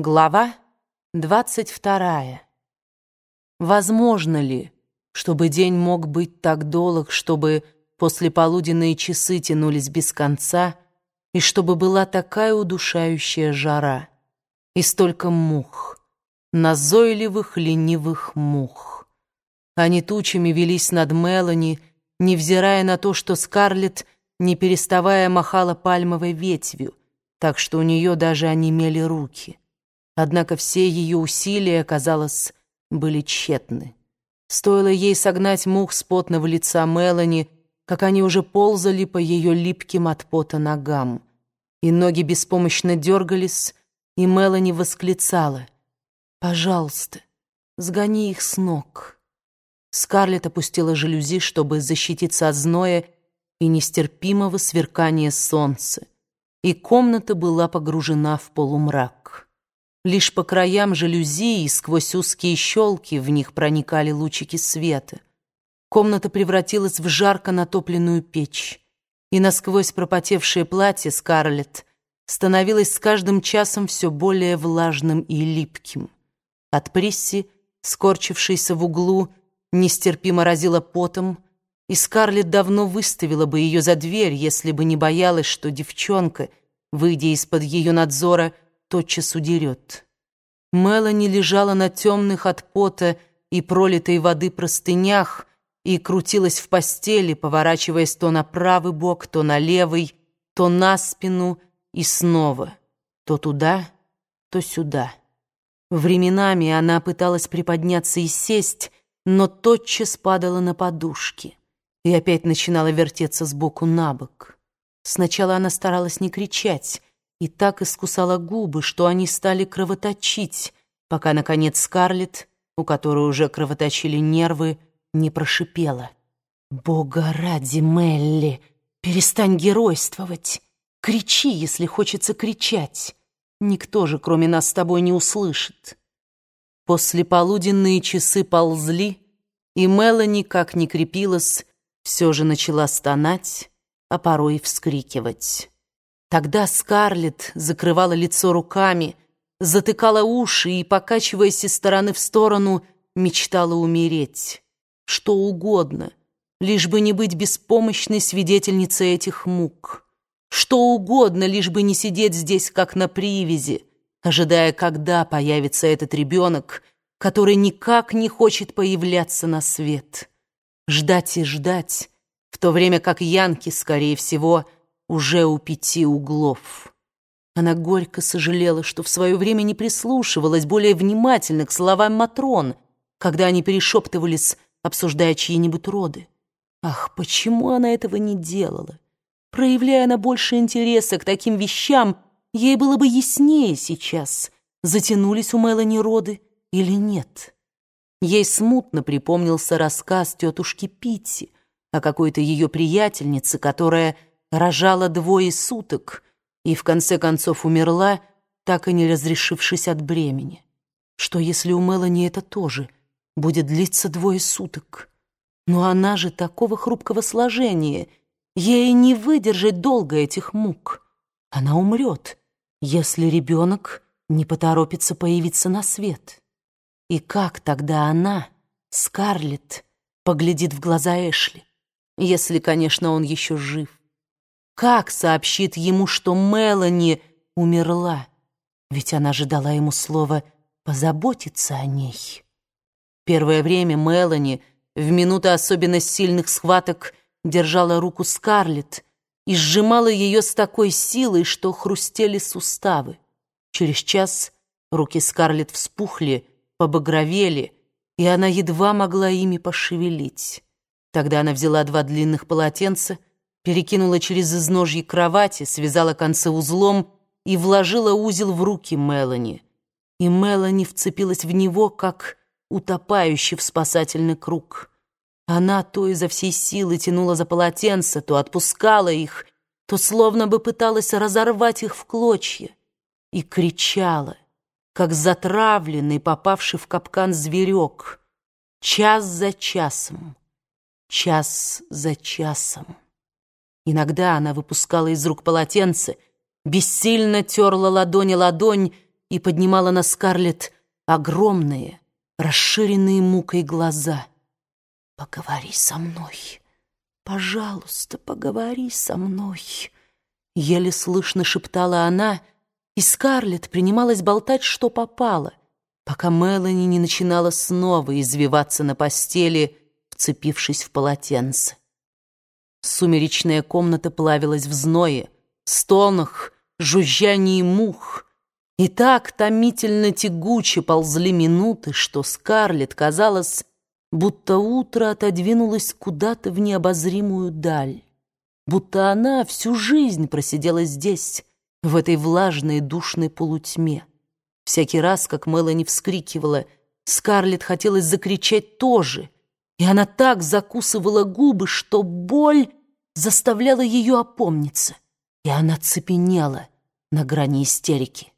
Глава двадцать вторая. Возможно ли, чтобы день мог быть так долг, чтобы послеполуденные часы тянулись без конца, и чтобы была такая удушающая жара, и столько мух, назойливых ленивых мух. Они тучами велись над Мелани, невзирая на то, что Скарлетт, не переставая, махала пальмовой ветвью, так что у нее даже онемели руки. Однако все ее усилия, казалось, были тщетны. Стоило ей согнать мух с потного лица Мелани, как они уже ползали по ее липким от пота ногам. И ноги беспомощно дергались, и Мелани восклицала. «Пожалуйста, сгони их с ног». Скарлетт опустила жалюзи, чтобы защититься от зноя и нестерпимого сверкания солнца, и комната была погружена в полумрак. Лишь по краям жалюзи и сквозь узкие щелки в них проникали лучики света. Комната превратилась в жарко натопленную печь, и насквозь пропотевшее платье Скарлетт становилось с каждым часом все более влажным и липким. От Присси, скорчившейся в углу, нестерпимо разила потом, и Скарлетт давно выставила бы ее за дверь, если бы не боялась, что девчонка, выйдя из-под ее надзора, тотчас удерет. Мелани лежала на темных от пота и пролитой воды простынях и крутилась в постели, поворачиваясь то на правый бок, то на левый, то на спину и снова, то туда, то сюда. Временами она пыталась приподняться и сесть, но тотчас падала на подушки и опять начинала вертеться сбоку на бок. Сначала она старалась не кричать, и так искусала губы, что они стали кровоточить, пока, наконец, Скарлетт, у которой уже кровоточили нервы, не прошипела. «Бога ради, Мелли, перестань геройствовать! Кричи, если хочется кричать! Никто же, кроме нас с тобой, не услышит!» Послеполуденные часы ползли, и Мелани, как ни крепилась, все же начала стонать, а порой вскрикивать. Тогда Скарлетт закрывала лицо руками, затыкала уши и, покачиваясь из стороны в сторону, мечтала умереть. Что угодно, лишь бы не быть беспомощной свидетельницей этих мук. Что угодно, лишь бы не сидеть здесь, как на привязи, ожидая, когда появится этот ребенок, который никак не хочет появляться на свет. Ждать и ждать, в то время как Янки, скорее всего, — уже у пяти углов. Она горько сожалела, что в свое время не прислушивалась более внимательно к словам Матрон, когда они перешептывались, обсуждая чьи-нибудь роды. Ах, почему она этого не делала? Проявляя она больше интереса к таким вещам, ей было бы яснее сейчас, затянулись у Мелани роды или нет. Ей смутно припомнился рассказ тетушки Питти о какой-то ее приятельнице, которая рожала двое суток и в конце концов умерла, так и не разрешившись от бремени. Что если у Мелани это тоже будет длиться двое суток? Но она же такого хрупкого сложения, ей не выдержать долго этих мук. Она умрет, если ребенок не поторопится появиться на свет. И как тогда она, Скарлетт, поглядит в глаза Эшли, если, конечно, он еще жив? Как сообщит ему, что Мелани умерла? Ведь она же дала ему слово позаботиться о ней. Первое время Мелани в минуты особенно сильных схваток держала руку Скарлетт и сжимала ее с такой силой, что хрустели суставы. Через час руки Скарлетт вспухли, побагровели, и она едва могла ими пошевелить. Тогда она взяла два длинных полотенца — перекинула через изножье кровати, связала концы узлом и вложила узел в руки Мелани. И Мелани вцепилась в него, как утопающий в спасательный круг. Она то изо всей силы тянула за полотенце, то отпускала их, то словно бы пыталась разорвать их в клочья, и кричала, как затравленный, попавший в капкан зверек, час за часом, час за часом. Иногда она выпускала из рук полотенце, бессильно терла ладони ладонь и поднимала на Скарлетт огромные, расширенные мукой глаза. «Поговори со мной, пожалуйста, поговори со мной», — еле слышно шептала она, и Скарлетт принималась болтать, что попало, пока Мелани не начинала снова извиваться на постели, вцепившись в полотенце. Сумеречная комната плавилась в зное, стонах, жужжании мух. И так томительно тягуче ползли минуты, что Скарлетт казалось, будто утро отодвинулось куда-то в необозримую даль, будто она всю жизнь просидела здесь, в этой влажной душной полутьме. Всякий раз, как Мелани вскрикивала, Скарлетт хотелось закричать тоже — и она так закусывала губы, что боль заставляла ее опомниться, и она цепенела на грани истерики.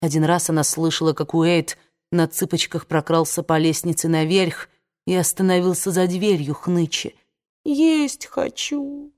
Один раз она слышала, как Уэйд на цыпочках прокрался по лестнице наверх и остановился за дверью хныча. «Есть хочу!